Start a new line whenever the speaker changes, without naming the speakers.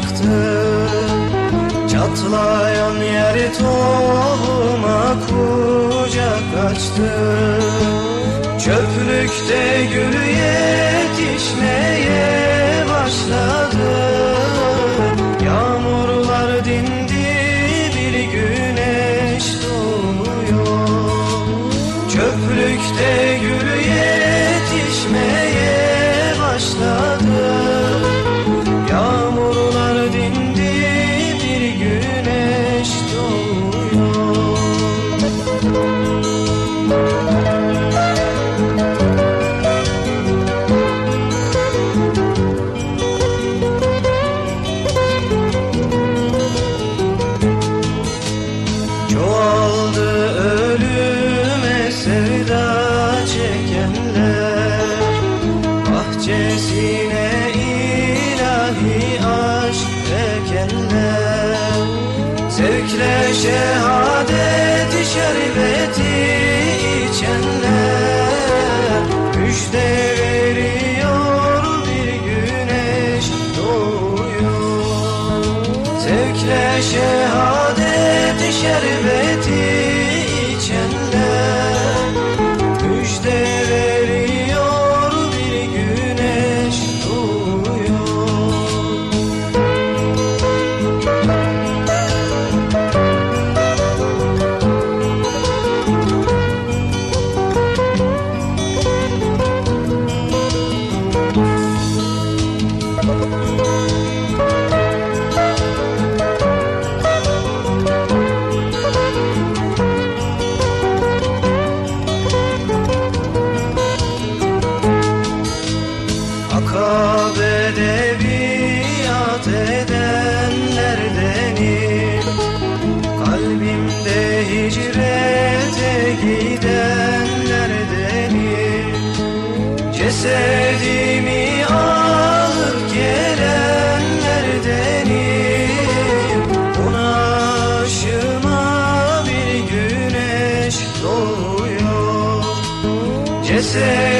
Çaktı Çatlayan yer tohuma kucak açtı. Çöplükte gül yetişmeye Zevkle şehadet şerbeti içenler. Müjde veriyor bir güneş doğuyor. Zevkle şehadet şerbeti Cesedimi alıp gelenlerdenim. Ona aşıma bir güneş doğuyor. Cesedimi